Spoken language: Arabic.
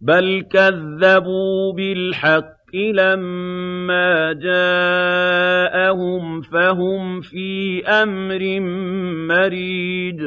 بَلْ كَذَّبُوا بِالْحَقِّ لَمَّا جَاءَهُمْ فَهُمْ فِي أَمْرٍ مَّرِيجٍ